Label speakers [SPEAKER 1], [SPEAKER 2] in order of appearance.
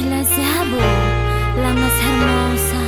[SPEAKER 1] Sheila Zabo, la más hermosa.